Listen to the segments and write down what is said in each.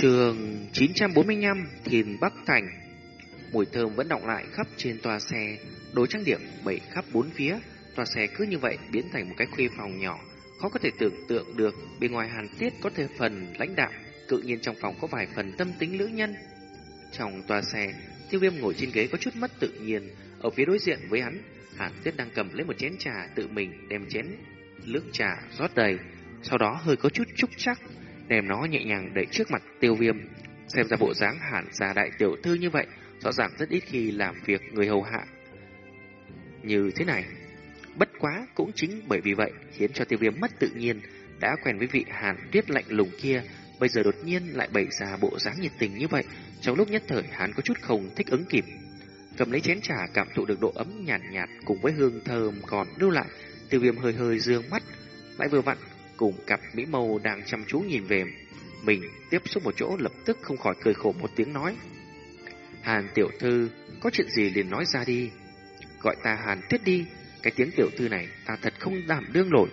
Trường 945 Thiền Bắc Thành. Mùi thơm vẫn động lại khắp trên toa xe, Đồ trang điểm bậy khắp bốn phía. Toa xe cứ như vậy biến thành một cái khuê phòng nhỏ, Khó có thể tưởng tượng được Bên ngoài hàn tiết có thể phần lãnh đạo Cự nhiên trong phòng có vài phần tâm tính lữ nhân. Trong toa xe, Tiêu viêm ngồi trên ghế có chút mất tự nhiên. Ở phía đối diện với hắn, Hàn tiết đang cầm lấy một chén trà Tự mình đem chén nước trà rót đầy, Sau đó hơi có chút trúc chắc đem nó nhẹ nhàng đẩy trước mặt tiêu viêm. Xem ra bộ dáng hẳn già đại tiểu thư như vậy, rõ ràng rất ít khi làm việc người hầu hạ. Như thế này, bất quá cũng chính bởi vì vậy khiến cho tiêu viêm mất tự nhiên, đã quen với vị hàn tuyết lạnh lùng kia, bây giờ đột nhiên lại bày ra bộ dáng nhiệt tình như vậy, trong lúc nhất thời hắn có chút không thích ứng kịp. Cầm lấy chén trà cảm thụ được độ ấm nhàn nhạt, nhạt cùng với hương thơm còn lưu lại, tiêu viêm hơi hơi dương mắt, lại vừa vặn cùng cặp mỹ mâu đang chăm chú nhìn về mình tiếp xúc một chỗ lập tức không khỏi cười khổ một tiếng nói. Hàn tiểu thư, có chuyện gì liền nói ra đi. Gọi ta Hàn tuyết đi, cái tiếng tiểu thư này ta thật không đảm đương nổi.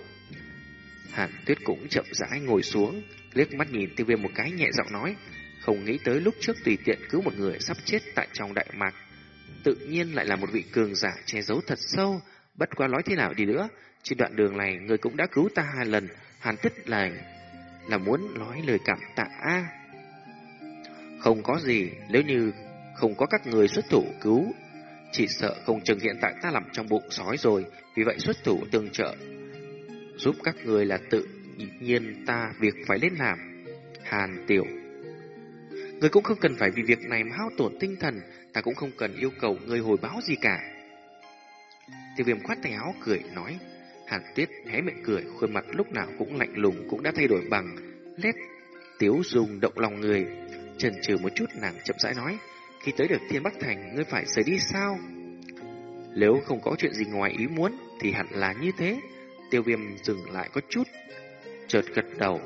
Hàn tuyết cũng chậm rãi ngồi xuống, liếc mắt nhìn tiêu viêm một cái nhẹ giọng nói, không nghĩ tới lúc trước tùy tiện cứu một người sắp chết tại trong đại mạc. Tự nhiên lại là một vị cường giả che giấu thật sâu, bất quá nói thế nào đi nữa, trên đoạn đường này người cũng đã cứu ta hai lần, Hàn thích là là muốn nói lời cảm tạ a. Không có gì, nếu như không có các người xuất thủ cứu, chỉ sợ không chừng hiện tại ta nằm trong bụng sói rồi, vì vậy xuất thủ tương trợ giúp các người là tự nhiên ta việc phải lên làm. Hàn Tiểu Người cũng không cần phải vì việc này mà hao tổn tinh thần, ta cũng không cần yêu cầu người hồi báo gì cả. Tiêu viêm khoát tay áo cười nói, Hàn Tuyết hé miệng cười, khuôn mặt lúc nào cũng lạnh lùng cũng đã thay đổi bằng nét tiếu dùng động lòng người. Chần chừ một chút nàng chậm rãi nói, khi tới được Thiên Bắc Thành, ngươi phải rời đi sao? Nếu không có chuyện gì ngoài ý muốn, thì hẳn là như thế. Tiêu viêm dừng lại có chút, chợt gật đầu.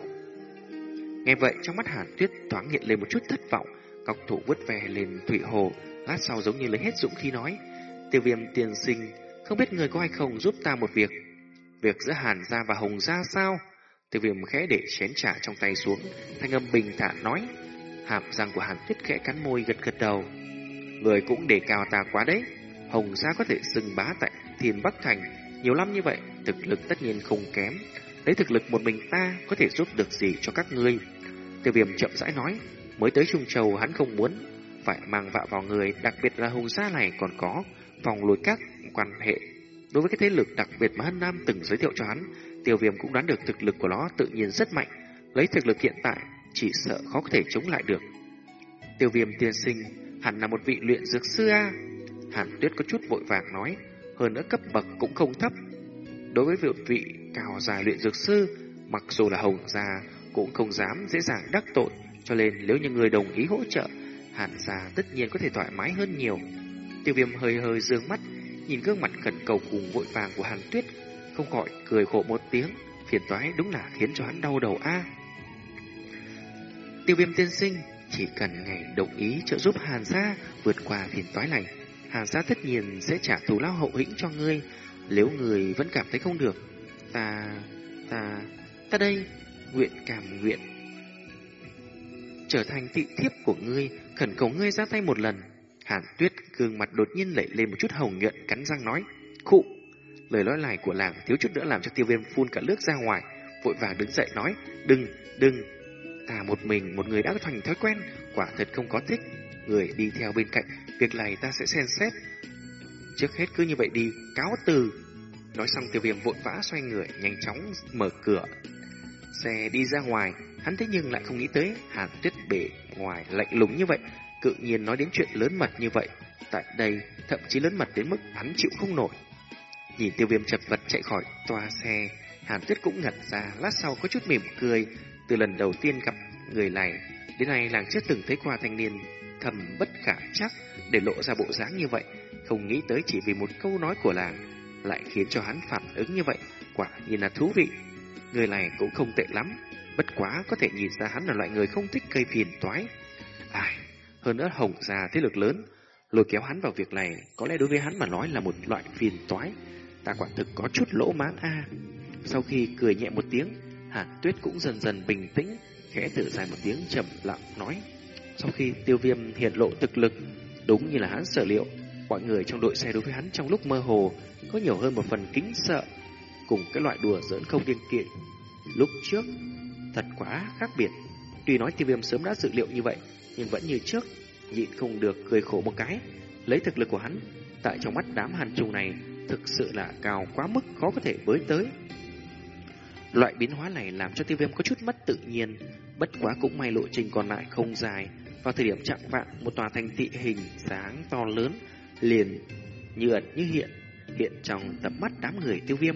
Nghe vậy, trong mắt Hàn Tuyết thoáng hiện lên một chút thất vọng, cọc thủ vứt về lên thủy hồ, lát sau giống như lấy hết dũng khi nói. Tiêu viêm tiền sinh, không biết người có hay không giúp ta một việc. Việc giữa Hàn gia và Hồng gia sao? Tiêu viêm khẽ để chén trà trong tay xuống, thanh âm bình thản nói. Hàm răng của Hàn Tuyết khẽ cắn môi gật gật đầu. Người cũng đề cao ta quá đấy. Hồng gia có thể xưng bá tại Thiên Bắc Thành nhiều năm như vậy, thực lực tất nhiên không kém. Lấy thực lực một mình ta có thể giúp được gì cho các ngươi? Tiêu viêm chậm rãi nói, mới tới Trung Châu hắn không muốn phải mang vạ vào người, đặc biệt là Hồng gia này còn có vòng lối các quan hệ Đối với cái thế lực đặc biệt mà Hân Nam từng giới thiệu cho hắn, tiêu viêm cũng đoán được thực lực của nó tự nhiên rất mạnh. Lấy thực lực hiện tại, chỉ sợ khó có thể chống lại được. Tiêu viêm tiên sinh, hẳn là một vị luyện dược sư A. Hàn tuyết có chút vội vàng nói, hơn nữa cấp bậc cũng không thấp. Đối với vị, vị cao dài luyện dược sư, mặc dù là hồng già, cũng không dám dễ dàng đắc tội, cho nên nếu như người đồng ý hỗ trợ, hàn gia tất nhiên có thể thoải mái hơn nhiều. Tiêu viêm hơi hơi dương mắt, nhìn gương mặt khẩn cầu cùng vội vàng của Hàn Tuyết, không khỏi cười khổ một tiếng, phiền toái đúng là khiến cho hắn đau đầu a. Tiêu viêm tiên sinh, chỉ cần ngài đồng ý trợ giúp Hàn gia vượt qua phiền toái này, Hàn gia tất nhiên sẽ trả thù lao hậu hĩnh cho ngươi, nếu người vẫn cảm thấy không được. Ta, ta, ta đây, nguyện cảm nguyện. Trở thành thị thiếp của ngươi, khẩn cầu ngươi ra tay một lần, Hàn tuyết gương mặt đột nhiên lẩy lên một chút hồng nhuận cắn răng nói. Khụ! Lời nói này của làng thiếu chút nữa làm cho tiêu viêm phun cả nước ra ngoài. Vội vàng đứng dậy nói. Đừng, đừng! Ta một mình, một người đã thành thói quen, quả thật không có thích. Người đi theo bên cạnh, việc này ta sẽ xem xét. Trước hết cứ như vậy đi, cáo từ. Nói xong tiêu viêm vội vã xoay người, nhanh chóng mở cửa. Xe đi ra ngoài, hắn thế nhưng lại không nghĩ tới hàn tuyết bể ngoài lạnh lùng như vậy, cự nhiên nói đến chuyện lớn mật như vậy. Tại đây, thậm chí lớn mật đến mức hắn chịu không nổi. Nhìn tiêu viêm chật vật chạy khỏi toa xe, Hàn Tuyết cũng ngẩn ra, lát sau có chút mỉm cười. Từ lần đầu tiên gặp người này, đến nay làng chưa từng thấy qua thanh niên thầm bất khả chắc để lộ ra bộ dáng như vậy. Không nghĩ tới chỉ vì một câu nói của làng, lại khiến cho hắn phản ứng như vậy, quả nhiên là thú vị. Người này cũng không tệ lắm, bất quá có thể nhìn ra hắn là loại người không thích gây phiền toái. Ai, hơn nữa Hồng Gia thế lực lớn, lôi kéo hắn vào việc này, có lẽ đối với hắn mà nói là một loại phiền toái. Ta quả thực có chút lỗ mãn a. Sau khi cười nhẹ một tiếng, Hàn Tuyết cũng dần dần bình tĩnh, khẽ thở dài một tiếng trầm lặng nói. Sau khi tiêu viêm hiện lộ thực lực, đúng như là hắn sở liệu, mọi người trong đội xe đối với hắn trong lúc mơ hồ có nhiều hơn một phần kính sợ, cùng cái loại đùa giỡn không kiên kiện Lúc trước, thật quá khác biệt. Tuy nói tiêu viêm sớm đã dự liệu như vậy, nhưng vẫn như trước, nhịn không được cười khổ một cái. Lấy thực lực của hắn, tại trong mắt đám hàn trùng này, thực sự là cao quá mức khó có thể với tới. Loại biến hóa này làm cho tiêu viêm có chút mất tự nhiên, bất quá cũng may lộ trình còn lại không dài. Vào thời điểm chạm vạn, một tòa thành thị hình dáng to lớn liền như ẩn như hiện, hiện trong tầm mắt đám người tiêu viêm.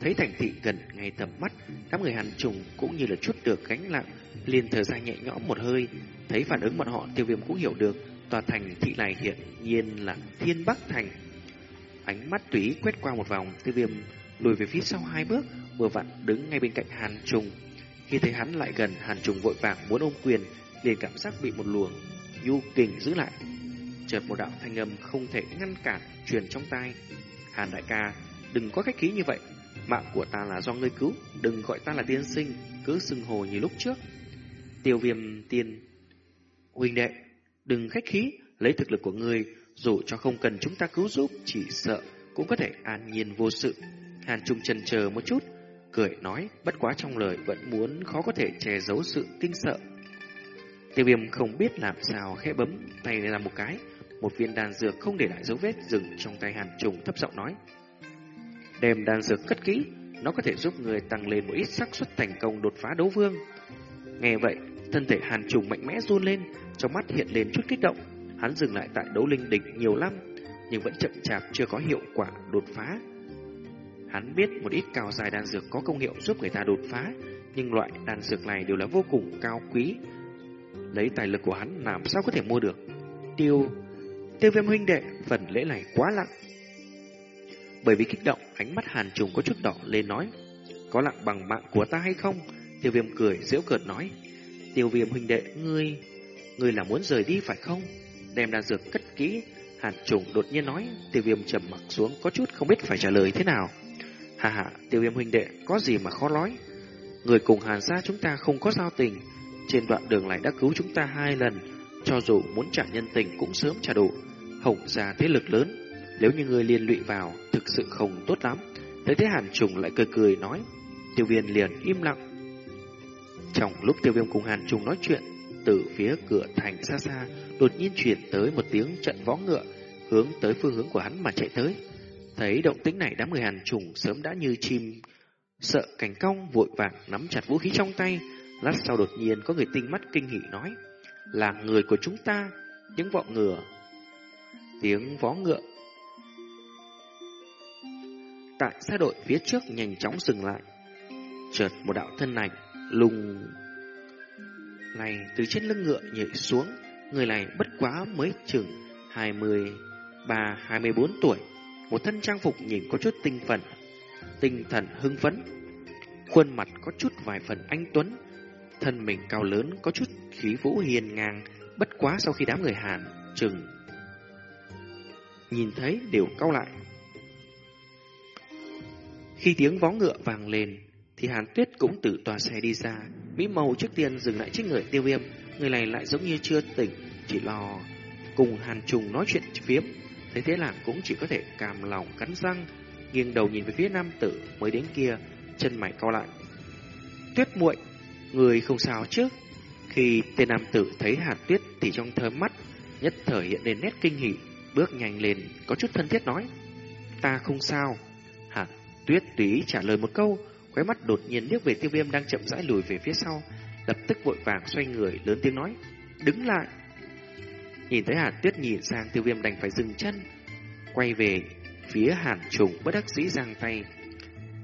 Thấy thành thị gần ngay tầm mắt, đám người hàn trùng cũng như là chút được gánh nặng, liền thở dài nhẹ nhõm một hơi. Thấy phản ứng bọn họ tiêu viêm cũng hiểu được, tòa thành thị này hiện nhiên là Thiên Bắc Thành. Ánh mắt tùy quét qua một vòng, tiêu viêm lùi về phía sau hai bước, vừa vặn đứng ngay bên cạnh Hàn Trùng. Khi thấy hắn lại gần, Hàn Trùng vội vàng muốn ôm quyền, liền cảm giác bị một luồng nhu kình giữ lại. Chợt một đạo thanh âm không thể ngăn cản truyền trong tai. Hàn đại ca, đừng có khách khí như vậy. Mạng của ta là do ngươi cứu, đừng gọi ta là tiên sinh, cứ xưng hồ như lúc trước. Tiêu viêm tiên huynh đệ, đừng khách khí, lấy thực lực của ngươi, dù cho không cần chúng ta cứu giúp, chỉ sợ cũng có thể an nhiên vô sự. Hàn Trung chần chờ một chút, cười nói, bất quá trong lời vẫn muốn khó có thể che giấu sự kinh sợ. Tiêu viêm không biết làm sao khẽ bấm tay ra một cái, một viên đan dược không để lại dấu vết dừng trong tay Hàn Trung thấp giọng nói. Đem đan dược cất kỹ, nó có thể giúp người tăng lên một ít xác suất thành công đột phá đấu vương. Nghe vậy, thân thể Hàn Trung mạnh mẽ run lên, trong mắt hiện lên chút kích động. Hắn dừng lại tại đấu linh đỉnh nhiều năm, nhưng vẫn chậm chạp chưa có hiệu quả đột phá. Hắn biết một ít cao dài đan dược có công hiệu giúp người ta đột phá, nhưng loại đan dược này đều là vô cùng cao quý. Lấy tài lực của hắn làm sao có thể mua được? Tiêu, tiêu viêm huynh đệ, phần lễ này quá lặng. Bởi vì kích động, ánh mắt hàn trùng có chút đỏ lên nói, có lặng bằng mạng của ta hay không? Tiêu viêm cười, giễu cợt nói, tiêu viêm huynh đệ, ngươi, ngươi là muốn rời đi phải không? Đem đan dược cất kỹ, hàn trùng đột nhiên nói, tiêu viêm trầm mặt xuống có chút không biết phải trả lời thế nào. Hà hà, tiêu viêm huynh đệ, có gì mà khó nói. Người cùng hàn gia chúng ta không có giao tình, trên đoạn đường này đã cứu chúng ta hai lần, cho dù muốn trả nhân tình cũng sớm trả đủ. Hồng gia thế lực lớn, nếu như người liên lụy vào, thực sự không tốt lắm. Thấy thế hàn trùng lại cười cười nói, tiêu viêm liền im lặng. Trong lúc tiêu viêm cùng hàn trùng nói chuyện, từ phía cửa thành xa xa, đột nhiên truyền tới một tiếng trận võ ngựa, hướng tới phương hướng của hắn mà chạy tới. Thấy động tĩnh này đám người hàn trùng sớm đã như chim sợ cảnh cong vội vàng nắm chặt vũ khí trong tay. Lát sau đột nhiên có người tinh mắt kinh hỉ nói là người của chúng ta, những vọng ngựa. Tiếng vó ngựa tại xe đội phía trước nhanh chóng dừng lại. Chợt một đạo thân ảnh lùng này từ trên lưng ngựa nhảy xuống, người này bất quá mới chừng 23-24 tuổi, một thân trang phục nhìn có chút tinh phần, tinh thần hưng phấn. Khuôn mặt có chút vài phần anh tuấn, thân mình cao lớn có chút khí vũ hiền ngang, bất quá sau khi đám người Hàn chừng nhìn thấy đều cau lại. Khi tiếng vó ngựa vàng lên, thì Hàn Tuyết cũng từ tòa xe đi ra, Mỹ Mâu trước tiên dừng lại trước người tiêu viêm, người này lại giống như chưa tỉnh, chỉ lo cùng Hàn Trùng nói chuyện phiếm. Thế thế là cũng chỉ có thể càm lòng cắn răng, nghiêng đầu nhìn về phía nam tử mới đến kia, chân mày cau lại. Tuyết muội, người không sao chứ? Khi tên nam tử thấy Hàn Tuyết thì trong thơ mắt nhất thời hiện lên nét kinh hỉ, bước nhanh lên, có chút thân thiết nói: "Ta không sao." Hàn Tuyết tùy trả lời một câu, khóe mắt đột nhiên liếc về Tiêu Viêm đang chậm rãi lùi về phía sau, lập tức vội vàng xoay người lớn tiếng nói: "Đứng lại!" Nhìn thấy Hàn Tuyết nhìn sang Tiêu Viêm đành phải dừng chân, quay về phía Hàn Trùng bất đắc dĩ giang tay.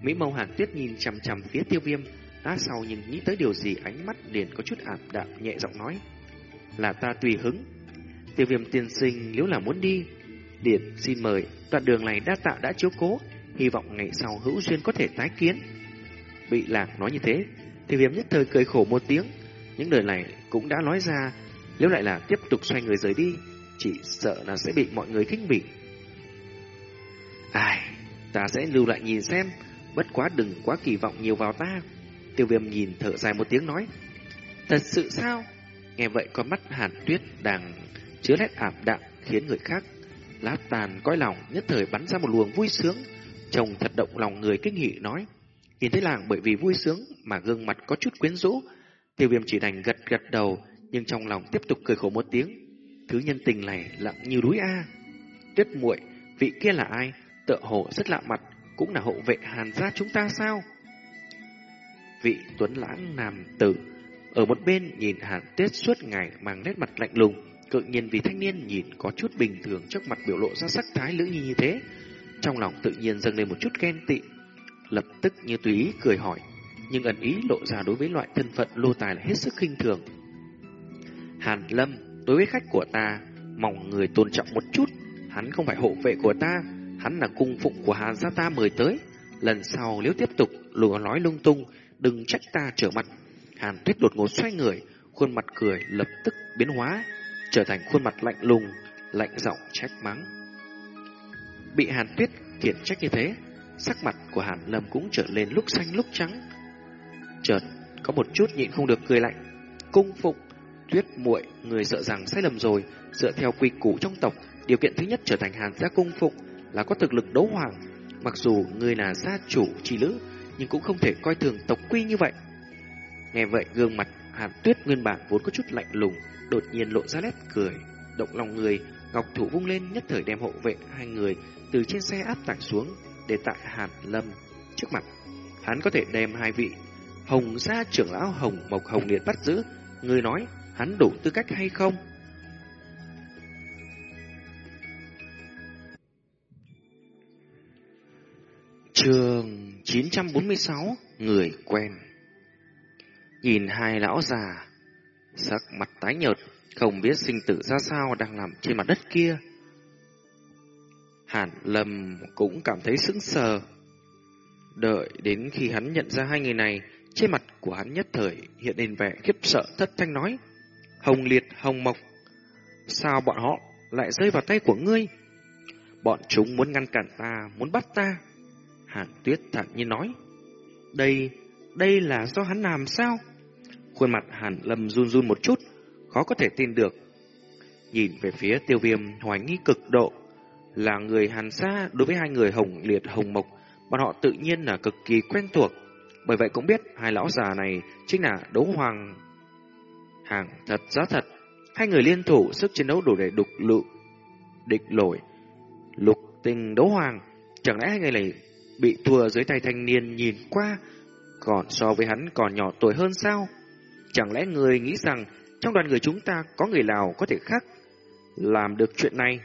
Mỹ Mâu Hàn Tuyết nhìn chằm chằm phía Tiêu Viêm, lát sau nhưng nghĩ tới điều gì ánh mắt liền có chút ảm đạm nhẹ giọng nói: "Là ta tùy hứng." Tiêu Viêm tiên sinh nếu là muốn đi, liền xin mời, đoạn đường này đa tạ đã chiếu cố, hy vọng ngày sau hữu duyên có thể tái kiến. Bị lạc nói như thế, Tiêu Viêm nhất thời cười khổ một tiếng, những lời này cũng đã nói ra, nếu lại là tiếp tục xoay người rời đi, chỉ sợ là sẽ bị mọi người khinh bỉ. Ai, ta sẽ lưu lại nhìn xem, bất quá đừng quá kỳ vọng nhiều vào ta. Tiêu viêm nhìn thở dài một tiếng nói. Thật sự sao? Nghe vậy con mắt Hàn Tuyết đang chứa nét ảm đạm khiến người khác lát tàn cõi lòng nhất thời bắn ra một luồng vui sướng. Chồng thật động lòng người kinh nghị nói. Nhìn thấy làng bởi vì vui sướng mà gương mặt có chút quyến rũ. Tiêu viêm chỉ đành gật gật đầu nhưng trong lòng tiếp tục cười khổ một tiếng. Thứ nhân tình này lặng như núi A. Tuyết muội vị kia là ai? Tựa hồ rất lạ mặt, cũng là hộ vệ hàn gia chúng ta sao? Vị tuấn lãng nam tử ở một bên nhìn hàn tuyết suốt ngày mang nét mặt lạnh lùng, cự nhiên vì thanh niên nhìn có chút bình thường trước mặt biểu lộ ra sắc thái lưỡng nhi như thế. Trong lòng tự nhiên dâng lên một chút ghen tị, lập tức như tùy ý cười hỏi, nhưng ẩn ý lộ ra đối với loại thân phận lô tài là hết sức khinh thường. Hàn Lâm, đối với khách của ta, mong người tôn trọng một chút, hắn không phải hộ vệ của ta, hắn là cung phụng của Hàn gia ta mời tới. Lần sau nếu tiếp tục lùa nói lung tung, đừng trách ta trở mặt. Hàn Tuyết đột ngột xoay người, khuôn mặt cười lập tức biến hóa, trở thành khuôn mặt lạnh lùng, lạnh giọng trách mắng. Bị Hàn Tuyết khiển trách như thế, sắc mặt của Hàn Lâm cũng trở lên lúc xanh lúc trắng. Chợt có một chút nhịn không được cười lạnh. Cung phụng, Tuyết muội, người sợ rằng sai lầm rồi, dựa theo quy củ trong tộc, điều kiện thứ nhất trở thành Hàn gia cung phụng là có thực lực đấu hoàng. Mặc dù người là gia chủ chi nữ, nhưng cũng không thể coi thường tộc quy như vậy. Nghe vậy gương mặt Hàn Tuyết nguyên bản vốn có chút lạnh lùng, đột nhiên lộ ra nét cười, động lòng người, ngọc thủ vung lên nhất thời đem hộ vệ hai người từ trên xe áp tải xuống để tại Hàn Lâm trước mặt. Hắn có thể đem hai vị Hồng gia trưởng lão Hồng Mộc Hồng Liệt bắt giữ, người nói hắn đủ tư cách hay không? Trường 946 Người quen Nhìn hai lão già Sắc mặt tái nhợt Không biết sinh tử ra sao đang nằm trên mặt đất kia Hàn Lâm cũng cảm thấy sững sờ Đợi đến khi hắn nhận ra hai người này Trên mặt của hắn nhất thời hiện lên vẻ khiếp sợ thất thanh nói Hồng Liệt, Hồng Mộc Sao bọn họ lại rơi vào tay của ngươi? Bọn chúng muốn ngăn cản ta, muốn bắt ta Hàn Tuyết thản nhiên nói. Đây, đây là do hắn làm sao? Khuôn mặt Hàn Lâm run run một chút, khó có thể tin được. Nhìn về phía tiêu viêm hoài nghi cực độ, là người Hàn xa đối với hai người Hồng Liệt Hồng Mộc, bọn họ tự nhiên là cực kỳ quen thuộc. Bởi vậy cũng biết hai lão già này chính là đấu hoàng hàng thật giá thật. Hai người liên thủ sức chiến đấu đủ để đục lụ, địch lội, lục tình đấu hoàng. Chẳng lẽ hai người này bị thua dưới tay thanh niên nhìn qua, còn so với hắn còn nhỏ tuổi hơn sao? Chẳng lẽ người nghĩ rằng trong đoàn người chúng ta có người nào có thể khác làm được chuyện này?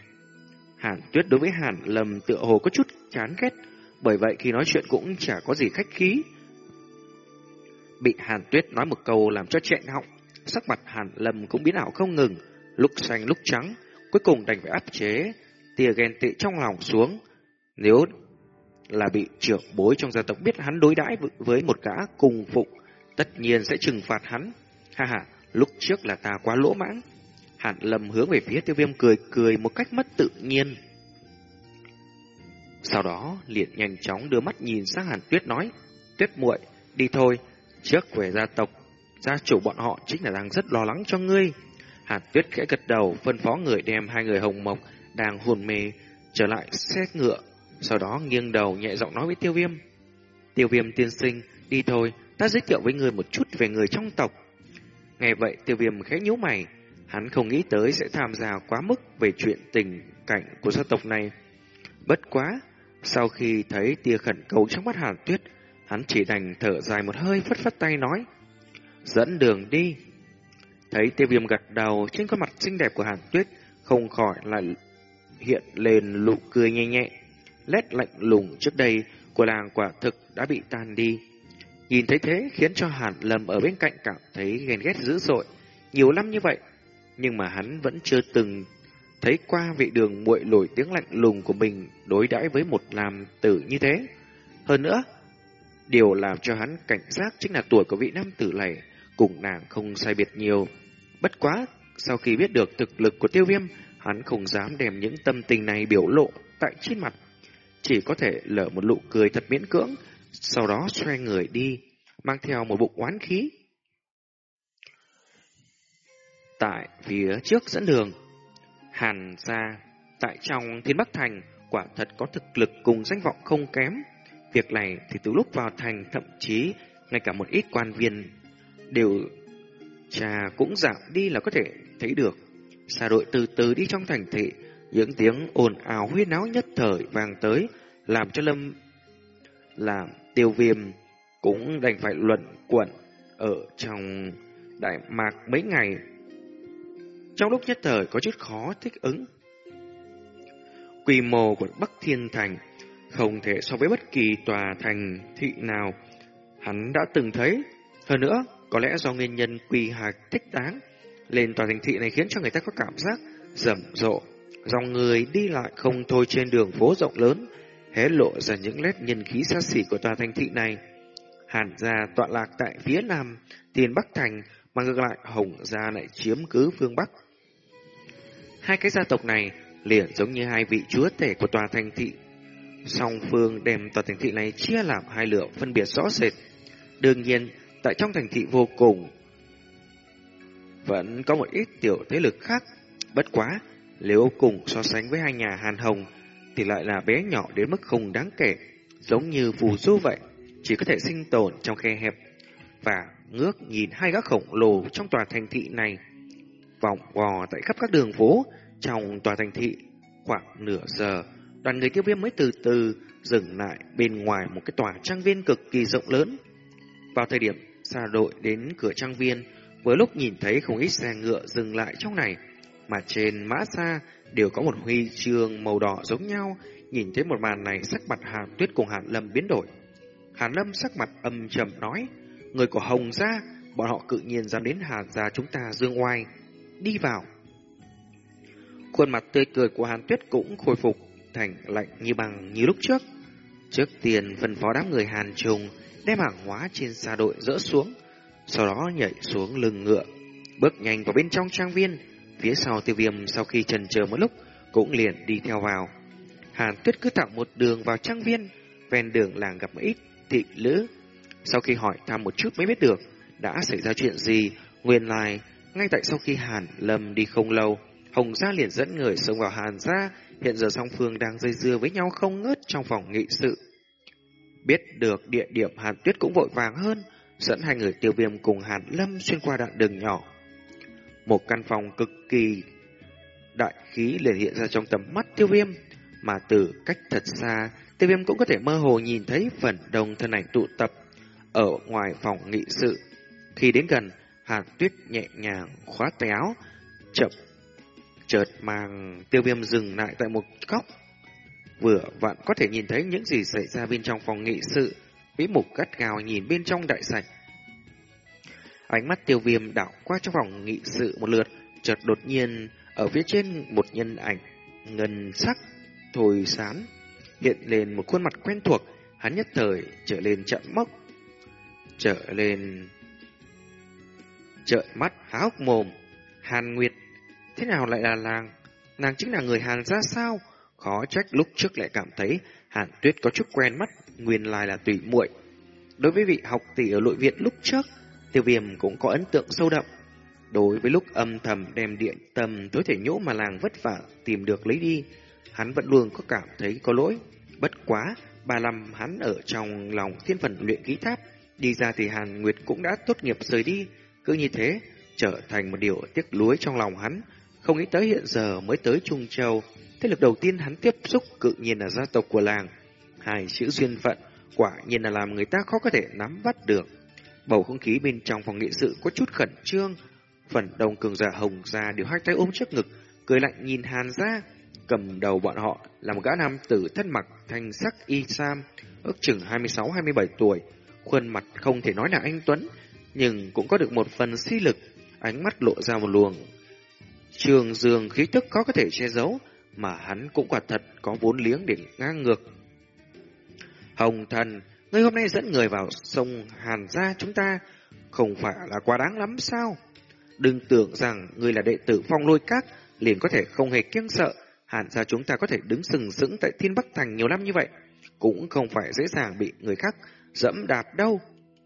Hàn Tuyết đối với Hàn Lâm tựa hồ có chút chán ghét, bởi vậy khi nói chuyện cũng chả có gì khách khí. Bị Hàn Tuyết nói một câu làm cho chẹn họng, sắc mặt Hàn Lâm cũng biến ảo không ngừng, lúc xanh lúc trắng, cuối cùng đành phải áp chế tia ghen tị trong lòng xuống. Nếu là bị trưởng bối trong gia tộc biết hắn đối đãi với một gã cùng phụng, tất nhiên sẽ trừng phạt hắn. Ha ha, lúc trước là ta quá lỗ mãng. Hàn Lâm hướng về phía tiêu viêm cười cười một cách mất tự nhiên. Sau đó, liền nhanh chóng đưa mắt nhìn sang Hàn Tuyết nói, Tuyết muội đi thôi, trước về gia tộc, gia chủ bọn họ chính là đang rất lo lắng cho ngươi. Hàn Tuyết khẽ gật đầu, phân phó người đem hai người hồng mộc đang hồn mê trở lại xe ngựa sau đó nghiêng đầu nhẹ giọng nói với tiêu viêm. Tiêu viêm tiên sinh, đi thôi, ta giới thiệu với người một chút về người trong tộc. Nghe vậy tiêu viêm khẽ nhíu mày, hắn không nghĩ tới sẽ tham gia quá mức về chuyện tình cảnh của gia tộc này. Bất quá, sau khi thấy tia khẩn cầu trong mắt hàn tuyết, hắn chỉ đành thở dài một hơi phất phất tay nói. Dẫn đường đi. Thấy tiêu viêm gật đầu trên khuôn mặt xinh đẹp của hàn tuyết, không khỏi lại hiện lên nụ cười nhẹ nhẹ lét lạnh lùng trước đây của làng quả thực đã bị tan đi. Nhìn thấy thế khiến cho Hàn Lâm ở bên cạnh cảm thấy ghen ghét dữ dội, nhiều năm như vậy, nhưng mà hắn vẫn chưa từng thấy qua vị đường muội nổi tiếng lạnh lùng của mình đối đãi với một nam tử như thế. Hơn nữa, điều làm cho hắn cảnh giác chính là tuổi của vị nam tử này cùng nàng không sai biệt nhiều. Bất quá, sau khi biết được thực lực của tiêu viêm, hắn không dám đem những tâm tình này biểu lộ tại trên mặt chỉ có thể lở một nụ cười thật miễn cưỡng, sau đó xoay người đi, mang theo một bụng oán khí. Tại phía trước dẫn đường, Hàn gia tại trong Thiên Bắc Thành quả thật có thực lực cùng danh vọng không kém. Việc này thì từ lúc vào thành thậm chí ngay cả một ít quan viên đều trà cũng giảm đi là có thể thấy được. Xa đội từ từ đi trong thành thị, những tiếng ồn ào huyên náo nhất thời vang tới, làm cho Lâm làm tiêu viêm cũng đành phải luận quẩn ở trong Đại Mạc mấy ngày. Trong lúc nhất thời có chút khó thích ứng. Quy mô của Bắc Thiên Thành không thể so với bất kỳ tòa thành thị nào hắn đã từng thấy. Hơn nữa, có lẽ do nguyên nhân quy hoạch thích đáng, lên tòa thành thị này khiến cho người ta có cảm giác rầm rộ. Dòng người đi lại không thôi trên đường phố rộng lớn, hé lộ ra những nét nhân khí xa xỉ của tòa thành thị này. Hàn gia tọa lạc tại phía nam, tiền Bắc Thành, mà ngược lại Hồng gia lại chiếm cứ phương Bắc. Hai cái gia tộc này liền giống như hai vị chúa tể của tòa thành thị. Song phương đem tòa thành thị này chia làm hai lượng phân biệt rõ rệt. Đương nhiên, tại trong thành thị vô cùng, vẫn có một ít tiểu thế lực khác. Bất quá, nếu cùng so sánh với hai nhà Hàn Hồng, thì lại là bé nhỏ đến mức không đáng kể, giống như phù du vậy, chỉ có thể sinh tồn trong khe hẹp. Và ngước nhìn hai gác khổng lồ trong tòa thành thị này, vòng vò tại khắp các đường phố trong tòa thành thị. Khoảng nửa giờ, đoàn người tiêu viêm mới từ từ dừng lại bên ngoài một cái tòa trang viên cực kỳ rộng lớn. Vào thời điểm xa đội đến cửa trang viên, với lúc nhìn thấy không ít xe ngựa dừng lại trong này, mà trên mã xa đều có một huy chương màu đỏ giống nhau. Nhìn thấy một màn này, sắc mặt Hàn Tuyết cùng Hàn Lâm biến đổi. Hàn Lâm sắc mặt âm trầm nói, người của Hồng gia, bọn họ cự nhiên dám đến Hàn gia chúng ta dương oai. Đi vào. Khuôn mặt tươi cười của Hàn Tuyết cũng khôi phục thành lạnh như bằng như lúc trước. Trước tiên phân phó đám người Hàn Trùng đem hàng hóa trên xa đội dỡ xuống, sau đó nhảy xuống lưng ngựa, bước nhanh vào bên trong trang viên. Phía sau tiêu viêm sau khi trần chờ một lúc cũng liền đi theo vào. Hàn Tuyết cứ tạo một đường vào trang viên, ven đường làng gặp một ít thị lữ. Sau khi hỏi thăm một chút mới biết được đã xảy ra chuyện gì, nguyên lai ngay tại sau khi Hàn Lâm đi không lâu, Hồng Gia liền dẫn người xông vào Hàn Gia, hiện giờ song phương đang dây dưa với nhau không ngớt trong phòng nghị sự. Biết được địa điểm Hàn Tuyết cũng vội vàng hơn, dẫn hai người tiêu viêm cùng Hàn Lâm xuyên qua đoạn đường nhỏ. Một căn phòng cực kỳ đại khí liền hiện ra trong tầm mắt tiêu viêm, mà từ cách thật xa, tiêu viêm cũng có thể mơ hồ nhìn thấy phần đông thân ảnh tụ tập ở ngoài phòng nghị sự. Khi đến gần, Hàn Tuyết nhẹ nhàng khóa tay áo, chậm chợt mang tiêu viêm dừng lại tại một góc. Vừa vặn có thể nhìn thấy những gì xảy ra bên trong phòng nghị sự, Vĩ mục gắt gào nhìn bên trong đại sảnh. Ánh mắt tiêu viêm đảo qua trong phòng nghị sự một lượt, chợt đột nhiên ở phía trên một nhân ảnh ngân sắc thổi sán hiện lên một khuôn mặt quen thuộc, hắn nhất thời trở lên chậm mốc, trở lên trợn mắt há hốc mồm. Hàn Nguyệt, thế nào lại là nàng Nàng chính là người Hàn ra sao? Khó trách lúc trước lại cảm thấy Hàn Tuyết có chút quen mắt, nguyên lai là tùy muội. Đối với vị học tỷ ở nội viện lúc trước, tiêu viêm cũng có ấn tượng sâu đậm. Đối với lúc âm thầm đem điện tâm tối thể nhỗ mà làng vất vả tìm được lấy đi, hắn vẫn luôn có cảm thấy có lỗi. Bất quá, ba năm hắn ở trong lòng thiên phần luyện ký tháp, đi ra thì Hàn Nguyệt cũng đã tốt nghiệp rời đi, cứ như thế, trở thành một điều tiếc nuối trong lòng hắn, không nghĩ tới hiện giờ mới tới Trung Châu. Thế lực đầu tiên hắn tiếp xúc cự nhiên là gia tộc của làng. Hai chữ duyên phận, quả nhiên là làm người ta khó có thể nắm bắt được. Bầu không khí bên trong phòng nghị sự có chút khẩn trương. Phần đông cường giả hồng ra đều hai tay ôm trước ngực, cười lạnh nhìn Hàn ra. Cầm đầu bọn họ là một gã nam tử thân mặc thanh sắc y sam, ước chừng 26-27 tuổi. Khuôn mặt không thể nói là anh Tuấn, nhưng cũng có được một phần si lực, ánh mắt lộ ra một luồng. Trường dường khí tức có có thể che giấu, mà hắn cũng quả thật có vốn liếng để ngang ngược. Hồng thần, ngươi hôm nay dẫn người vào sông Hàn gia chúng ta, không phải là quá đáng lắm sao? Đừng tưởng rằng ngươi là đệ tử phong lôi các, liền có thể không hề kiêng sợ. Hàn gia chúng ta có thể đứng sừng sững tại Thiên Bắc Thành nhiều năm như vậy, cũng không phải dễ dàng bị người khác dẫm đạp đâu.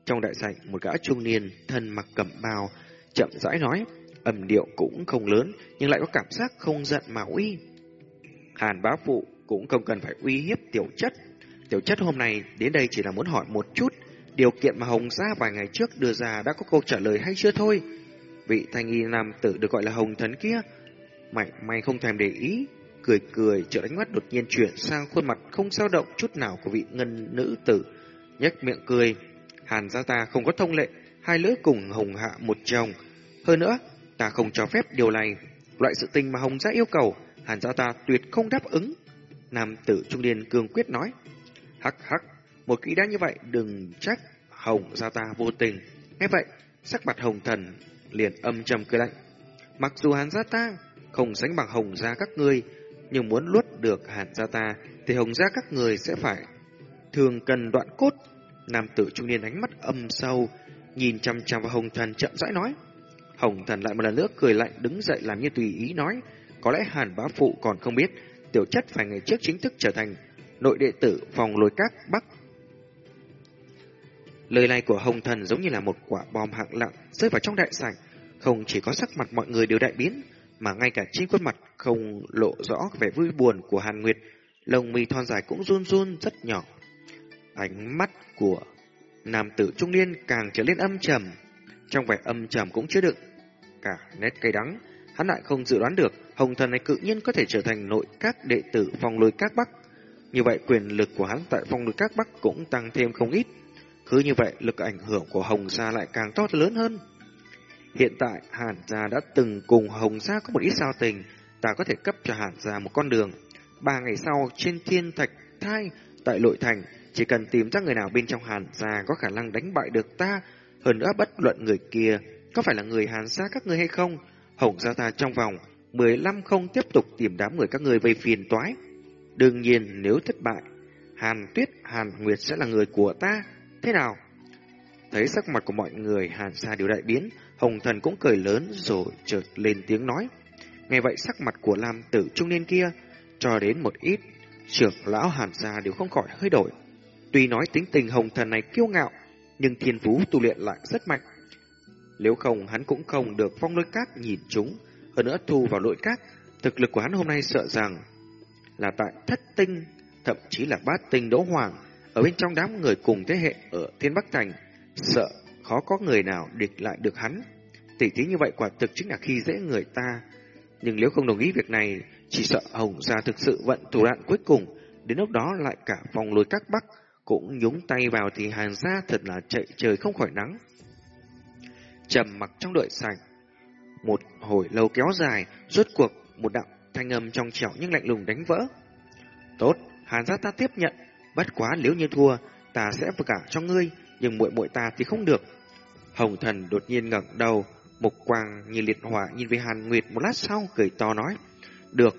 Trong đại sảnh, một gã trung niên, thân mặc cẩm bào, chậm rãi nói, Âm điệu cũng không lớn, nhưng lại có cảm giác không giận mà uy. Hàn bá phụ cũng không cần phải uy hiếp tiểu chất. Tiểu chất hôm nay đến đây chỉ là muốn hỏi một chút, điều kiện mà Hồng Gia vài ngày trước đưa ra đã có câu trả lời hay chưa thôi. Vị thanh y nam tử được gọi là Hồng Thần kia, mạnh may không thèm để ý, cười cười trợ đánh mắt đột nhiên chuyển sang khuôn mặt không dao động chút nào của vị ngân nữ tử, nhếch miệng cười. Hàn gia ta không có thông lệ, hai lữ cùng hồng hạ một chồng. Hơn nữa, ta không cho phép điều này. Loại sự tình mà hồng gia yêu cầu, hàn gia ta tuyệt không đáp ứng. Nam tử trung niên cương quyết nói. Hắc hắc, một kỹ đã như vậy đừng trách hồng gia ta vô tình. Nghe vậy, sắc mặt hồng thần liền âm trầm cười lạnh. Mặc dù hàn gia ta không sánh bằng hồng gia các ngươi, nhưng muốn luốt được hàn gia ta, thì hồng gia các người sẽ phải thường cần đoạn cốt. Nam tử trung niên ánh mắt âm sâu, nhìn chăm chăm vào hồng thần chậm rãi nói. Hồng thần lại một lần nữa cười lạnh đứng dậy làm như tùy ý nói. Có lẽ hàn bá phụ còn không biết, tiểu chất phải ngày trước chính thức trở thành nội đệ tử phòng lối các bắc. Lời này của hồng thần giống như là một quả bom hạng lặng rơi vào trong đại sảnh. Không chỉ có sắc mặt mọi người đều đại biến, mà ngay cả trên khuôn mặt không lộ rõ vẻ vui buồn của Hàn Nguyệt, lông mi thon dài cũng run run rất nhỏ. Ánh mắt của nam tử trung niên càng trở lên âm trầm, trong vẻ âm trầm cũng chứa đựng cả nét cay đắng. Hắn lại không dự đoán được hồng thần này cự nhiên có thể trở thành nội các đệ tử phong lôi các bắc. Như vậy quyền lực của hắn tại phong lôi các bắc cũng tăng thêm không ít. Cứ như vậy lực ảnh hưởng của hồng gia lại càng to lớn hơn. Hiện tại Hàn gia đã từng cùng Hồng gia có một ít giao tình, ta có thể cấp cho Hàn gia một con đường. Ba ngày sau trên thiên thạch thai tại nội thành, chỉ cần tìm ra người nào bên trong Hàn gia có khả năng đánh bại được ta, hơn nữa bất luận người kia có phải là người Hàn gia các ngươi hay không, Hồng gia ta trong vòng 15 không tiếp tục tìm đám người các ngươi vây phiền toái. Đương nhiên nếu thất bại, Hàn Tuyết, Hàn Nguyệt sẽ là người của ta. Thế nào? Thấy sắc mặt của mọi người Hàn gia đều đại biến, Hồng thần cũng cười lớn rồi chợt lên tiếng nói. Nghe vậy sắc mặt của Lam tử trung niên kia, cho đến một ít, trưởng lão Hàn gia đều không khỏi hơi đổi. Tuy nói tính tình hồng thần này kiêu ngạo, nhưng thiên phú tu luyện lại rất mạnh. Nếu không hắn cũng không được phong lôi cát nhìn chúng, hơn nữa thu vào nội cát thực lực của hắn hôm nay sợ rằng là tại thất tinh, thậm chí là bát tinh đỗ hoàng, ở bên trong đám người cùng thế hệ ở Thiên Bắc Thành, sợ khó có người nào địch lại được hắn. tỷ thí như vậy quả thực chính là khi dễ người ta. Nhưng nếu không đồng ý việc này, chỉ sợ Hồng Gia thực sự vận thủ đoạn cuối cùng, đến lúc đó lại cả vòng lối các bắc cũng nhúng tay vào thì Hàn Gia thật là chạy trời không khỏi nắng. Trầm mặc trong đợi sảnh, một hồi lâu kéo dài, rốt cuộc một đạo thanh âm trong trẻo nhưng lạnh lùng đánh vỡ. Tốt, Hàn Gia ta tiếp nhận, bất quá nếu như thua, ta sẽ cả cho ngươi, nhưng muội muội ta thì không được. Hồng Thần đột nhiên ngẩng đầu, mục quang như liệt hỏa nhìn về Hàn Nguyệt một lát sau cười to nói: "Được,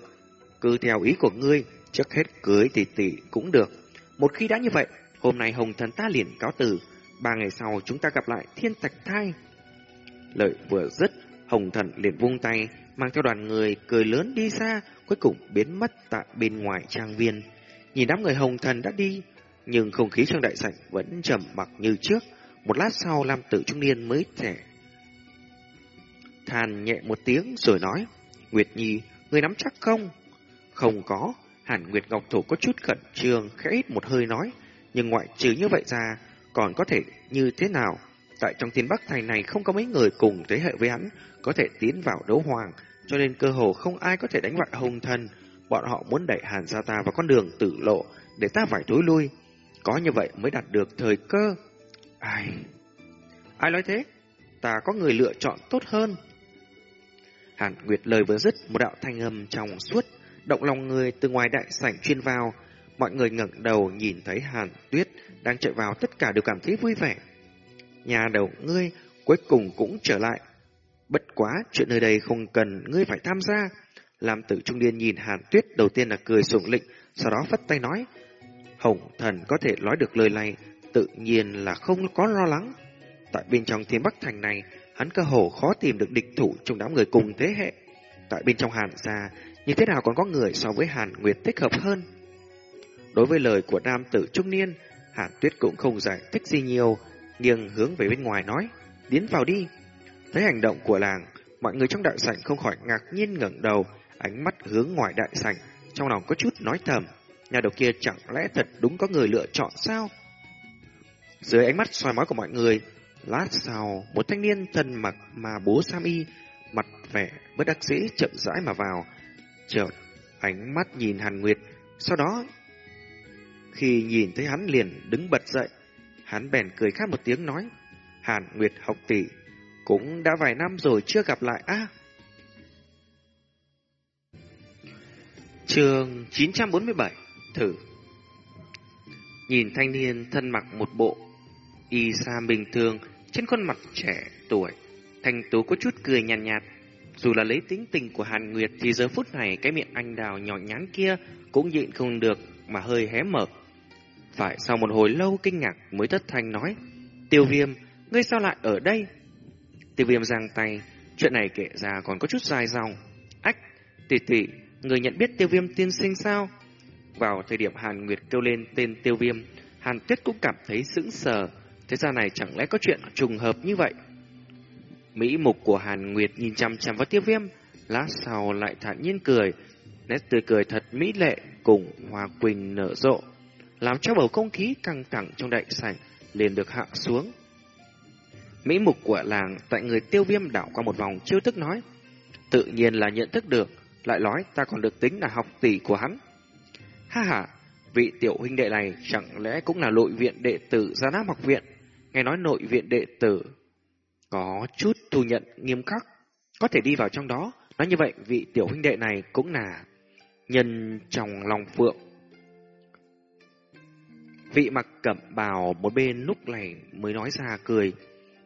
cứ theo ý của ngươi, trước hết cưới tỷ tỷ cũng được. Một khi đã như vậy, hôm nay Hồng Thần ta liền cáo từ, ba ngày sau chúng ta gặp lại Thiên Tạch Thai." Lợi vừa dứt, Hồng Thần liền vung tay, mang theo đoàn người cười lớn đi xa, cuối cùng biến mất tại bên ngoài trang viên. Nhìn đám người Hồng Thần đã đi, nhưng không khí trong đại sảnh vẫn trầm mặc như trước. Một lát sau Lam Tử Trung Niên mới trẻ. Than nhẹ một tiếng rồi nói, Nguyệt Nhi, người nắm chắc không? Không có, Hàn Nguyệt Ngọc Thủ có chút khẩn trương, khẽ ít một hơi nói, nhưng ngoại trừ như vậy ra, còn có thể như thế nào? Tại trong thiên Bắc Thành này không có mấy người cùng thế hệ với hắn, có thể tiến vào đấu hoàng, cho nên cơ hồ không ai có thể đánh bại hồng thần. Bọn họ muốn đẩy Hàn gia ta vào con đường tử lộ, để ta phải thối lui. Có như vậy mới đạt được thời cơ. Ai? Ai nói thế? Ta có người lựa chọn tốt hơn. Hàn Nguyệt lời vừa dứt, một đạo thanh âm trong suốt, động lòng người từ ngoài đại sảnh chuyên vào. Mọi người ngẩng đầu nhìn thấy Hàn Tuyết đang chạy vào, tất cả đều cảm thấy vui vẻ. Nhà đầu ngươi cuối cùng cũng trở lại. Bất quá, chuyện nơi đây không cần ngươi phải tham gia. Làm tử trung điên nhìn Hàn Tuyết đầu tiên là cười sủng lịnh, sau đó phất tay nói, Hồng thần có thể nói được lời này, tự nhiên là không có lo lắng. Tại bên trong thiên bắc thành này, hắn cơ hồ khó tìm được địch thủ trong đám người cùng thế hệ. Tại bên trong hàn gia, như thế nào còn có người so với hàn nguyệt thích hợp hơn? Đối với lời của nam tử trung niên, hàn tuyết cũng không giải thích gì nhiều, nghiêng hướng về bên ngoài nói, tiến vào đi. Thấy hành động của làng, mọi người trong đại sảnh không khỏi ngạc nhiên ngẩng đầu, ánh mắt hướng ngoài đại sảnh, trong lòng có chút nói thầm, nhà đầu kia chẳng lẽ thật đúng có người lựa chọn sao? Dưới ánh mắt soi mói của mọi người, lát sau, một thanh niên thân mặc mà bố Sam Y, mặt vẻ bất đắc dĩ chậm rãi mà vào, chợt ánh mắt nhìn Hàn Nguyệt, sau đó khi nhìn thấy hắn liền đứng bật dậy, hắn bèn cười khát một tiếng nói, Hàn Nguyệt học tỷ, cũng đã vài năm rồi chưa gặp lại á. À, Trường 947 Thử Nhìn thanh niên thân mặc một bộ Y sa bình thường Trên khuôn mặt trẻ tuổi Thanh tú có chút cười nhàn nhạt, nhạt dù là lấy tính tình của Hàn Nguyệt Thì giờ phút này cái miệng anh đào nhỏ nhắn kia Cũng nhịn không được Mà hơi hé mở Phải sau một hồi lâu kinh ngạc mới thất thanh nói Tiêu viêm Ngươi sao lại ở đây Tiêu viêm giang tay Chuyện này kể ra còn có chút dài dòng Ách Tỷ tỷ Người nhận biết tiêu viêm tiên sinh sao? Vào thời điểm Hàn Nguyệt kêu lên tên tiêu viêm, Hàn Tuyết cũng cảm thấy sững sờ. Thế ra này chẳng lẽ có chuyện trùng hợp như vậy? Mỹ mục của Hàn Nguyệt nhìn chăm chăm vào tiêu viêm, lát sau lại thản nhiên cười. Nét tươi cười thật mỹ lệ cùng hoa quỳnh nở rộ, làm cho bầu không khí căng thẳng trong đại sảnh liền được hạ xuống. Mỹ mục của làng tại người tiêu viêm đảo qua một vòng chiêu thức nói. Tự nhiên là nhận thức được lại nói ta còn được tính là học tỷ của hắn. Ha ha, vị tiểu huynh đệ này chẳng lẽ cũng là nội viện đệ tử gia nam học viện? Nghe nói nội viện đệ tử có chút thu nhận nghiêm khắc, có thể đi vào trong đó. Nói như vậy, vị tiểu huynh đệ này cũng là nhân trong lòng phượng. Vị mặc cẩm bào một bên lúc này mới nói ra cười.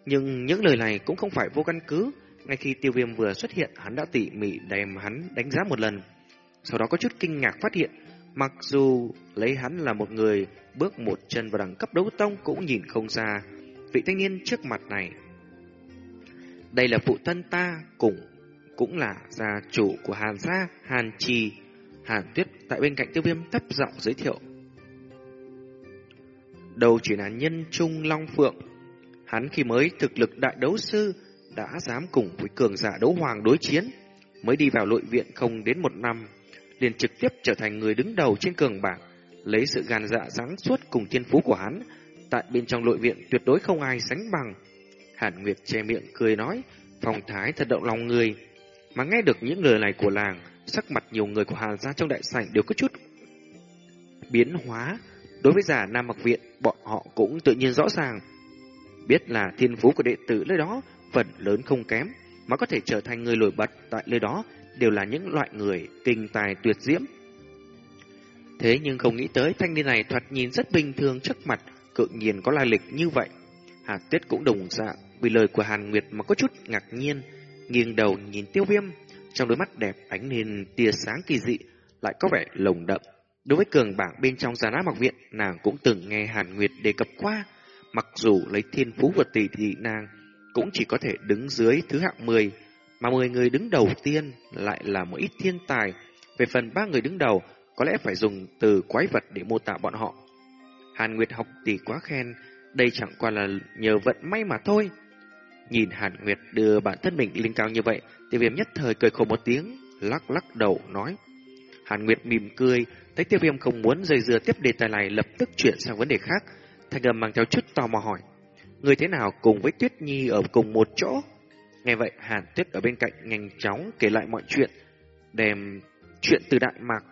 Nhưng những lời này cũng không phải vô căn cứ, ngay khi tiêu viêm vừa xuất hiện, hắn đã tỉ mỉ đem hắn đánh giá một lần. Sau đó có chút kinh ngạc phát hiện, mặc dù lấy hắn là một người bước một chân vào đẳng cấp đấu tông cũng nhìn không ra vị thanh niên trước mặt này. Đây là phụ thân ta, cùng cũng là gia chủ của Hàn gia, Hàn Trì. Hàn Tuyết tại bên cạnh tiêu viêm thấp giọng giới thiệu. Đầu chỉ là nhân trung Long Phượng. Hắn khi mới thực lực đại đấu sư, đã dám cùng với cường giả đấu hoàng đối chiến, mới đi vào nội viện không đến một năm, liền trực tiếp trở thành người đứng đầu trên cường bảng, lấy sự gan dạ sáng suốt cùng thiên phú của hắn, tại bên trong nội viện tuyệt đối không ai sánh bằng. Hàn Nguyệt che miệng cười nói, phong thái thật động lòng người, mà nghe được những lời này của làng, sắc mặt nhiều người của Hàn gia trong đại sảnh đều có chút biến hóa. Đối với giả Nam Mặc Viện, bọn họ cũng tự nhiên rõ ràng. Biết là thiên phú của đệ tử nơi đó phần lớn không kém, mà có thể trở thành người nổi bật tại nơi đó đều là những loại người kinh tài tuyệt diễm. Thế nhưng không nghĩ tới thanh niên này thoạt nhìn rất bình thường trước mặt, cự nhiên có lai lịch như vậy. Hà Tuyết cũng đồng dạng vì lời của Hàn Nguyệt mà có chút ngạc nhiên, nghiêng đầu nhìn tiêu viêm, trong đôi mắt đẹp ánh lên tia sáng kỳ dị, lại có vẻ lồng đậm. Đối với cường bảng bên trong giàn áp mặc viện, nàng cũng từng nghe Hàn Nguyệt đề cập qua, mặc dù lấy thiên phú vật tỷ thì nàng cũng chỉ có thể đứng dưới thứ hạng 10, mà 10 người đứng đầu tiên lại là một ít thiên tài. Về phần ba người đứng đầu, có lẽ phải dùng từ quái vật để mô tả bọn họ. Hàn Nguyệt học tỷ quá khen, đây chẳng qua là nhờ vận may mà thôi. Nhìn Hàn Nguyệt đưa bản thân mình lên cao như vậy, tiêu viêm nhất thời cười khổ một tiếng, lắc lắc đầu nói. Hàn Nguyệt mỉm cười, thấy tiêu viêm không muốn dây dưa tiếp đề tài này lập tức chuyển sang vấn đề khác. Thanh âm mang theo chút tò mò hỏi. Người thế nào cùng với Tuyết Nhi ở cùng một chỗ? Nghe vậy Hàn Tuyết ở bên cạnh nhanh chóng kể lại mọi chuyện, đem chuyện từ Đại Mạc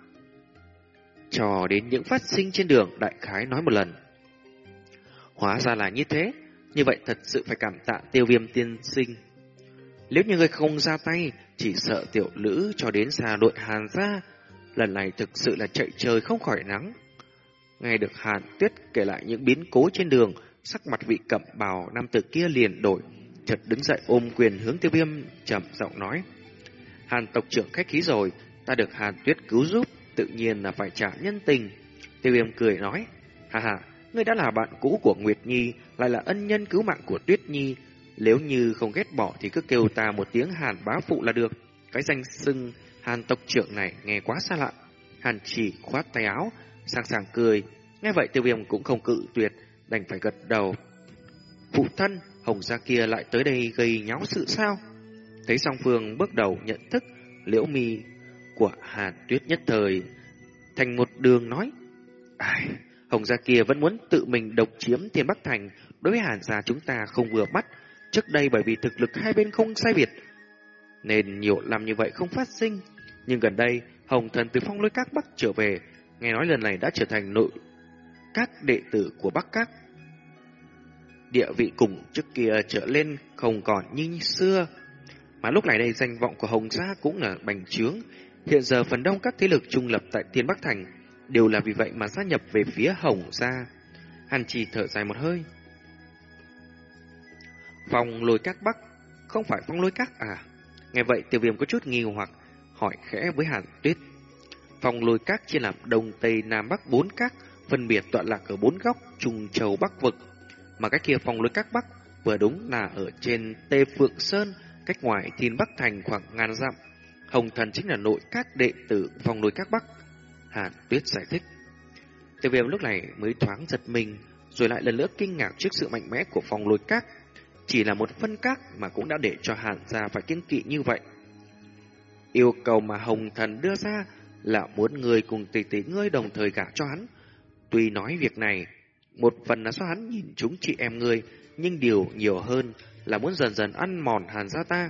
cho đến những phát sinh trên đường đại khái nói một lần. Hóa ra là như thế, như vậy thật sự phải cảm tạ tiêu viêm tiên sinh. Nếu như người không ra tay, chỉ sợ tiểu lữ cho đến xa đội Hàn ra, lần này thực sự là chạy trời không khỏi nắng. Nghe được Hàn Tuyết kể lại những biến cố trên đường, sắc mặt vị cẩm bào nam tử kia liền đổi, chợt đứng dậy ôm quyền hướng tiêu viêm trầm giọng nói. Hàn tộc trưởng khách khí rồi, ta được Hàn tuyết cứu giúp, tự nhiên là phải trả nhân tình. Tiêu viêm cười nói, hà hà, ngươi đã là bạn cũ của Nguyệt Nhi, lại là ân nhân cứu mạng của Tuyết Nhi. Nếu như không ghét bỏ thì cứ kêu ta một tiếng Hàn bá phụ là được. Cái danh xưng Hàn tộc trưởng này nghe quá xa lạ. Hàn chỉ khoát tay áo, sang sàng cười. Nghe vậy tiêu viêm cũng không cự tuyệt, đành phải gật đầu. Phụ thân, Hồng gia kia lại tới đây gây nháo sự sao? Thấy song phương bước đầu nhận thức liễu mi của Hàn Tuyết nhất thời thành một đường nói. Ai, Hồng gia kia vẫn muốn tự mình độc chiếm Thiên Bắc Thành, đối với Hàn gia chúng ta không vừa mắt. Trước đây bởi vì thực lực hai bên không sai biệt, nên nhiều làm như vậy không phát sinh. Nhưng gần đây, Hồng Thần từ phong lôi các Bắc trở về, nghe nói lần này đã trở thành nội các đệ tử của Bắc Các. Địa vị cùng trước kia trở lên không còn như xưa, mà lúc này đây danh vọng của Hồng Gia cũng là bành trướng. Hiện giờ phần đông các thế lực trung lập tại Thiên Bắc Thành đều là vì vậy mà gia nhập về phía Hồng Gia. Hàn Trì thở dài một hơi. Phong lôi các Bắc, không phải phong lôi các à? Nghe vậy tiêu viêm có chút nghi hoặc, hỏi khẽ với Hàn Tuyết. Phong lôi các chia làm Đông Tây Nam Bắc bốn các, phân biệt tọa lạc ở bốn góc Trung Châu Bắc Vực. Mà cái kia phong lôi các Bắc vừa đúng là ở trên Tê Phượng Sơn, cách ngoài Thiên Bắc Thành khoảng ngàn dặm. Hồng Thần chính là nội các đệ tử phong lôi các Bắc. Hàn Tuyết giải thích. Tiêu viêm lúc này mới thoáng giật mình, rồi lại lần nữa kinh ngạc trước sự mạnh mẽ của phòng lôi các. Chỉ là một phân các mà cũng đã để cho Hàn gia phải kiên kỵ như vậy. Yêu cầu mà Hồng Thần đưa ra là muốn người cùng tỷ tỷ ngươi đồng thời gả cho hắn. Tuy nói việc này, một phần là do hắn nhìn chúng chị em ngươi, nhưng điều nhiều hơn là muốn dần dần ăn mòn Hàn gia ta.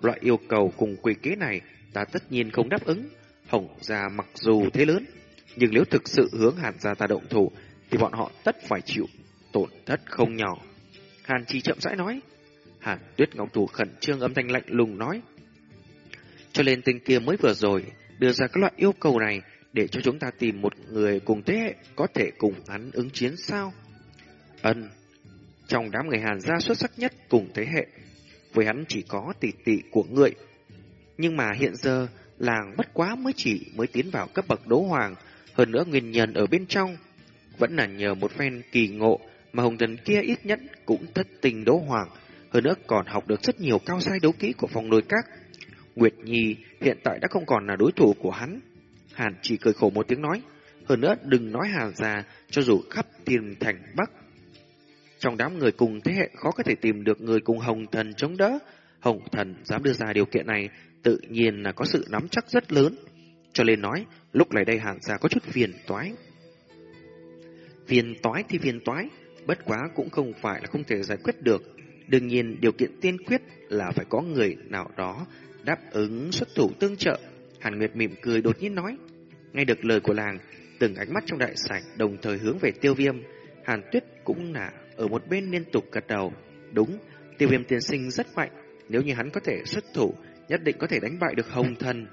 Loại yêu cầu cùng quỷ kế này ta tất nhiên không đáp ứng. Hồng gia mặc dù thế lớn, nhưng nếu thực sự hướng Hàn gia ta động thủ, thì bọn họ tất phải chịu tổn thất không nhỏ. Hàn Chi chậm rãi nói. Hàn Tuyết Ngọc Thủ khẩn trương âm thanh lạnh lùng nói. Cho nên tên kia mới vừa rồi đưa ra các loại yêu cầu này để cho chúng ta tìm một người cùng thế hệ có thể cùng hắn ứng chiến sao? Ân, trong đám người Hàn gia xuất sắc nhất cùng thế hệ, với hắn chỉ có tỷ tỷ của người. Nhưng mà hiện giờ, làng bất quá mới chỉ mới tiến vào cấp bậc đấu hoàng, hơn nữa nguyên nhân ở bên trong. Vẫn là nhờ một phen kỳ ngộ mà hồng thần kia ít nhất cũng thất tình đấu hoàng, hơn nữa còn học được rất nhiều cao sai đấu kỹ của phòng lôi các. Nguyệt Nhi hiện tại đã không còn là đối thủ của hắn. Hàn chỉ cười khổ một tiếng nói, hơn nữa đừng nói Hàn già cho dù khắp tiền thành Bắc. Trong đám người cùng thế hệ khó có thể tìm được người cùng Hồng Thần chống đỡ. Hồng Thần dám đưa ra điều kiện này tự nhiên là có sự nắm chắc rất lớn. Cho nên nói, lúc này đây Hàn ra có chút phiền toái. Phiền toái thì phiền toái, bất quá cũng không phải là không thể giải quyết được. Đương nhiên, điều kiện tiên quyết là phải có người nào đó đáp ứng xuất thủ tương trợ. Hàn Nguyệt mỉm cười đột nhiên nói. Nghe được lời của làng, từng ánh mắt trong đại sảnh đồng thời hướng về tiêu viêm. Hàn Tuyết cũng là ở một bên liên tục gật đầu. Đúng, tiêu viêm tiên sinh rất mạnh. Nếu như hắn có thể xuất thủ, nhất định có thể đánh bại được hồng thần.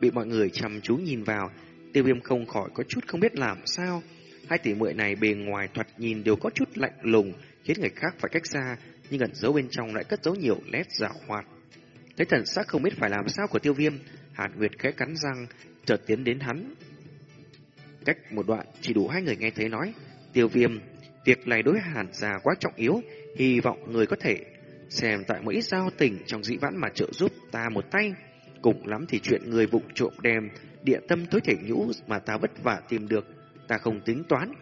Bị mọi người chăm chú nhìn vào, tiêu viêm không khỏi có chút không biết làm sao. Hai tỷ muội này bề ngoài thoạt nhìn đều có chút lạnh lùng, khiến người khác phải cách xa, nhưng ẩn dấu bên trong lại cất dấu nhiều nét giả hoạt. Thấy thần sắc không biết phải làm sao của tiêu viêm, Hàn Nguyệt khẽ cắn răng, chợt tiến đến hắn. Cách một đoạn, chỉ đủ hai người nghe thấy nói, tiêu viêm, việc này đối hàn già quá trọng yếu, hy vọng người có thể xem tại mỗi giao tình trong dĩ vãn mà trợ giúp ta một tay. Cùng lắm thì chuyện người bụng trộm đem, địa tâm tối thể nhũ mà ta vất vả tìm được, ta không tính toán.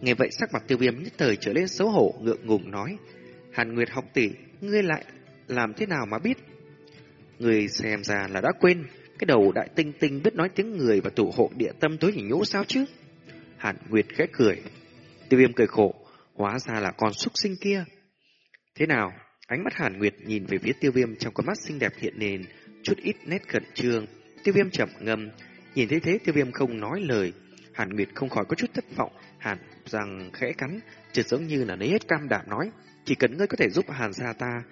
Nghe vậy sắc mặt tiêu viêm nhất thời trở lên xấu hổ ngượng ngùng nói, Hàn Nguyệt học tỷ, ngươi lại làm thế nào mà biết? Người xem ra là đã quên, cái đầu đại tinh tinh biết nói tiếng người và tụ hộ địa tâm tối hình nhũ sao chứ? Hàn Nguyệt khẽ cười. Tiêu viêm cười khổ, hóa ra là con súc sinh kia. Thế nào? Ánh mắt Hàn Nguyệt nhìn về phía tiêu viêm trong con mắt xinh đẹp hiện nền, chút ít nét khẩn trương. Tiêu viêm chậm ngâm, nhìn thấy thế tiêu viêm không nói lời. Hàn Nguyệt không khỏi có chút thất vọng, Hàn rằng khẽ cắn, chợt giống như là lấy hết cam đảm nói, chỉ cần ngươi có thể giúp Hàn gia ta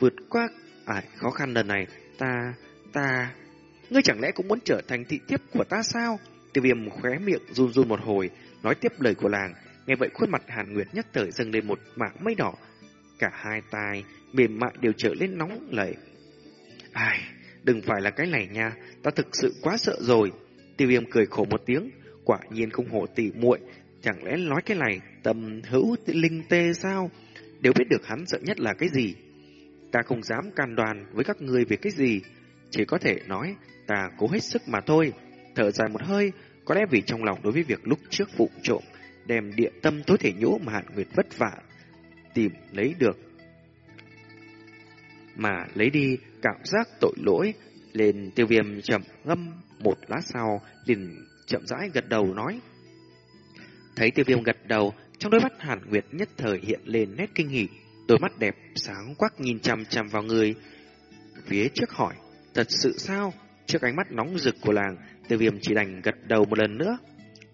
vượt qua ải khó khăn lần này, ta, ta... Ngươi chẳng lẽ cũng muốn trở thành thị thiếp của ta sao? Tiêu viêm khóe miệng run run một hồi, nói tiếp lời của làng. Nghe vậy khuôn mặt Hàn Nguyệt nhất thời dâng lên một mảng mây đỏ. Cả hai tai mềm mại đều trở lên nóng lẩy. Ai, đừng phải là cái này nha, ta thực sự quá sợ rồi. Tiêu viêm cười khổ một tiếng, quả nhiên không hổ tỉ muội chẳng lẽ nói cái này tầm hữu linh tê sao? Đều biết được hắn sợ nhất là cái gì. Ta không dám can đoàn với các người về cái gì, chỉ có thể nói ta cố hết sức mà thôi. Thở dài một hơi, có lẽ vì trong lòng đối với việc lúc trước vụ trộm, đem địa tâm tối thể nhũ mà Hạn Nguyệt vất vả tìm lấy được. mà lấy đi cảm giác tội lỗi. Lên tiêu viêm chậm ngâm một lát sau, liền chậm rãi gật đầu nói. Thấy tiêu viêm gật đầu, trong đôi mắt Hàn Nguyệt nhất thời hiện lên nét kinh hỉ, đôi mắt đẹp sáng quắc nhìn chằm chằm vào người. Phía trước hỏi, thật sự sao? Trước ánh mắt nóng rực của làng, tiêu viêm chỉ đành gật đầu một lần nữa.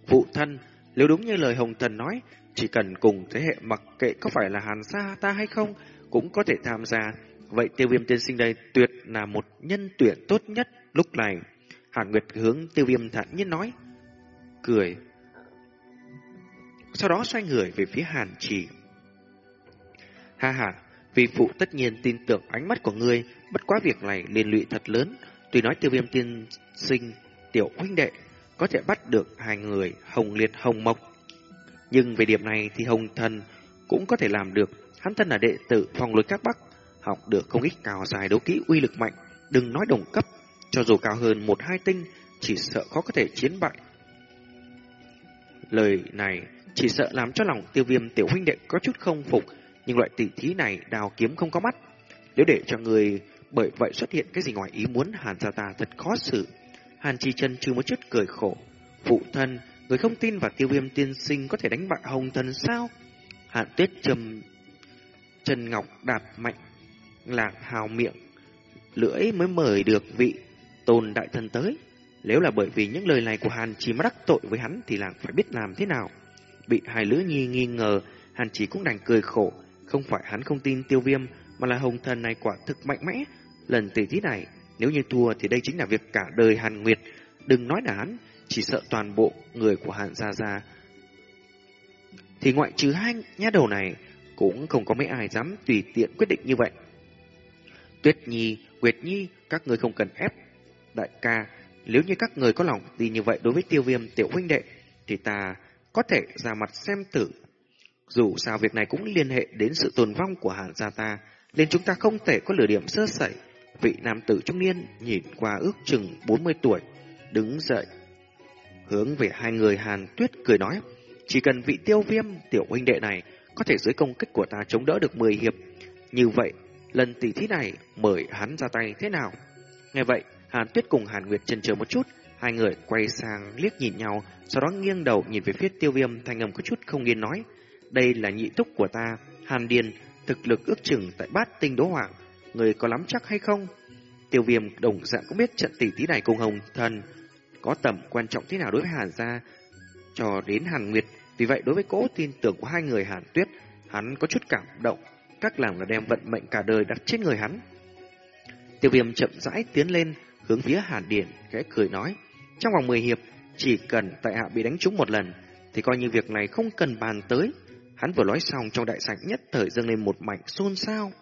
Phụ thân, nếu đúng như lời Hồng Thần nói, chỉ cần cùng thế hệ mặc kệ có phải là Hàn Sa ta hay không, cũng có thể tham gia. Vậy tiêu viêm tiên sinh đây tuyệt là một nhân tuyển tốt nhất lúc này. Hàn Nguyệt hướng tiêu viêm thản nhiên nói. Cười. Sau đó xoay người về phía Hàn Chỉ. Ha ha, vì phụ tất nhiên tin tưởng ánh mắt của ngươi, bất quá việc này liên lụy thật lớn. Tuy nói tiêu viêm tiên sinh, tiểu huynh đệ, có thể bắt được hai người hồng liệt hồng mộc. Nhưng về điểm này thì hồng thần cũng có thể làm được. Hắn thân là đệ tử phòng lối các bắc, học được không ít cao dài đấu kỹ uy lực mạnh, đừng nói đồng cấp, cho dù cao hơn một hai tinh, chỉ sợ khó có thể chiến bại. Lời này chỉ sợ làm cho lòng tiêu viêm tiểu huynh đệ có chút không phục, nhưng loại tỷ thí này đào kiếm không có mắt. Nếu để cho người bởi vậy xuất hiện cái gì ngoài ý muốn Hàn gia ta thật khó xử. Hàn Chi chân chưa một chút cười khổ. Phụ thân, người không tin vào tiêu viêm tiên sinh có thể đánh bại hồng thần sao? hạn tuyết trầm Trần Ngọc đạp mạnh lạc hào miệng lưỡi mới mời được vị tôn đại thần tới. Nếu là bởi vì những lời này của Hàn chỉ mà đắc tội với hắn thì làng phải biết làm thế nào. Bị hai lữ nhi nghi ngờ, Hàn chỉ cũng đành cười khổ. Không phải hắn không tin tiêu viêm, mà là hồng thần này quả thực mạnh mẽ. Lần tỷ thí này, nếu như thua thì đây chính là việc cả đời Hàn Nguyệt. Đừng nói là hắn, chỉ sợ toàn bộ người của Hàn Gia Gia. Thì ngoại trừ hai nhát đầu này, cũng không có mấy ai dám tùy tiện quyết định như vậy. Tuyết Nhi, Nguyệt Nhi, các người không cần ép. Đại ca, nếu như các người có lòng tin như vậy đối với tiêu viêm tiểu huynh đệ, thì ta có thể ra mặt xem tử. Dù sao việc này cũng liên hệ đến sự tồn vong của Hàn gia ta, nên chúng ta không thể có lửa điểm sơ sẩy. Vị nam tử trung niên nhìn qua ước chừng 40 tuổi, đứng dậy. Hướng về hai người Hàn Tuyết cười nói, chỉ cần vị tiêu viêm tiểu huynh đệ này có thể dưới công kích của ta chống đỡ được 10 hiệp. Như vậy, lần tỷ thí này mời hắn ra tay thế nào? Nghe vậy, Hàn Tuyết cùng Hàn Nguyệt chần chờ một chút, hai người quay sang liếc nhìn nhau, sau đó nghiêng đầu nhìn về phía tiêu viêm thanh âm có chút không yên nói. Đây là nhị túc của ta, Hàn Điền, thực lực ước chừng tại bát tinh đỗ hoàng, người có lắm chắc hay không? Tiêu viêm đồng dạng cũng biết trận tỷ thí này cùng Hồng Thần có tầm quan trọng thế nào đối với Hàn gia, cho đến Hàn Nguyệt. Vì vậy đối với cố tin tưởng của hai người Hàn Tuyết, hắn có chút cảm động, các làm là đem vận mệnh cả đời đặt trên người hắn. Tiêu viêm chậm rãi tiến lên, hướng phía Hàn Điển, khẽ cười nói, trong vòng 10 hiệp, chỉ cần tại hạ bị đánh trúng một lần, thì coi như việc này không cần bàn tới. Hắn vừa nói xong trong đại sảnh nhất thời dâng lên một mảnh xôn xao.